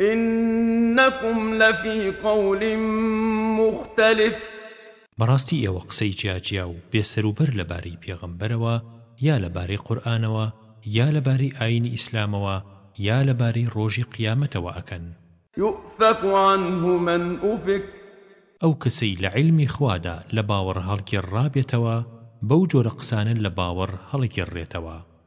انکم لفی قول مختلف. بەڕاستی ئێوە قسەی جیا جیا و بێ سەرو بەر لە بارەی پێغەمبەرەوە یا لە بارەی قورئانەوە یا لە بارەی ئاینی ئیسلامەوە یا لە بارەی ڕۆژی قیامەتەوە ئەکەن. یوفەک عنه من ئوفک. ئەو کەسەی لە عیلمی خوادا لە باوەڕ هەڵگێڕڕابێتەوە بەو جۆرە قسانە لە باوەڕ هەڵەگێڕرێتەوە.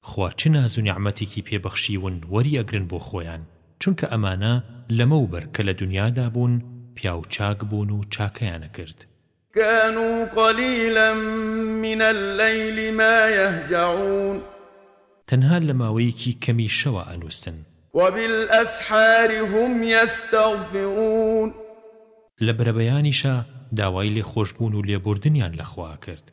خوا چ ناز و نیعمەتێکی پێ بەخشیون وەری ئەگرن بۆ خۆیان، چونکە ئەمانە لەمەو بەر کە لە دونیادا بوون پیاو چاک بوون و چاکەیان ئەکرد. کانو قلیلا من اللیل ما یهجعون. تەنها لە ماوەیەکی کەمی شەوە ئەنوستن. وبالاسحار هم یستغفرون. لە برەبەیانیشا داوای لێخۆشبوون و لێبوردنیان لە خوا ئەکرد.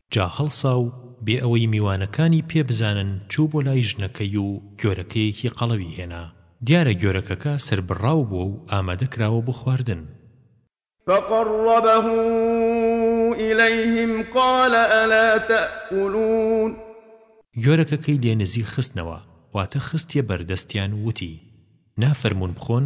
جا هەڵسا و بێ ئەوەی میوانەکانی پێ بزانن چوو بۆ لای ژنەکەی و گۆرەکەیەکی قەڵەوی هێنا، دیارە گۆرەکەکە سەربڕراو بووە و ئامادە کراوە بۆ خواردن. فقربه الیهم قال الا تأکلون. گۆرەکەکەی لێ نزیک خستنەوە، واتە خستیە بەر دەستیان و وتی، نافەرموون بخۆن؟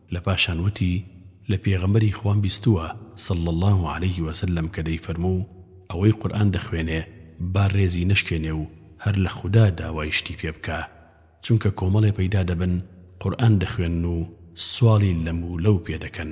لە پاشان وتی، لە پێغەمبەری خوام بیستووە، صلی اللە علیە وسلم، کە دەیفەرموو، ئەوەی قورئان دەخوێنێ با ڕێزی نەشکێنێ و هەر لە خودا داوای شتی پێ بکا، چونکە کۆمەڵێ پەیدا دەبن قورئان دەخوێنن و سواڵی لەم و لەو پێ دەکەن.